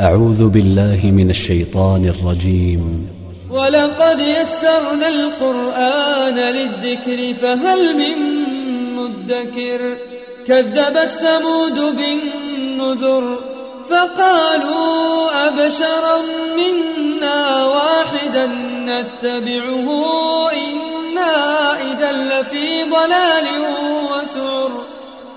أعوذ بالله من الشيطان الرجيم. ولقد يسرنا القرآن للذكر فهل من مدكر؟ كذبت ثمود بالنذر فقالوا أبشرا منا واحدا نتبعه إنا إذا لفي ضلال وسعر.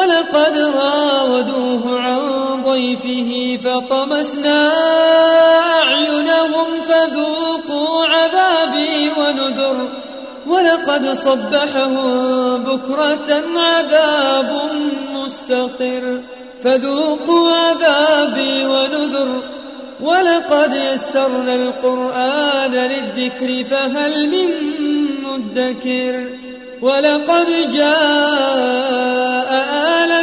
ولقد راودوه عن ضيفه فطمسنا أعينهم فذوقوا عذابي ونذر ولقد صبحهم بكرة عذاب مستقر فذوقوا عذابي ونذر ولقد يسرنا القرآن للذكر فهل من مدكر ولقد جاء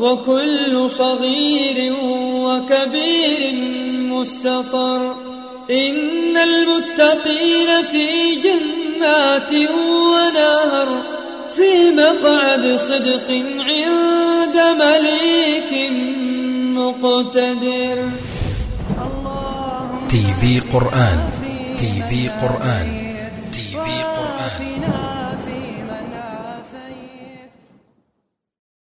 وكل صغير وكبير مستطر. إن المتقين في جنات ونهر في مقعد صدق عند مليك مقتدر. تي في قرآن تي في قرآن.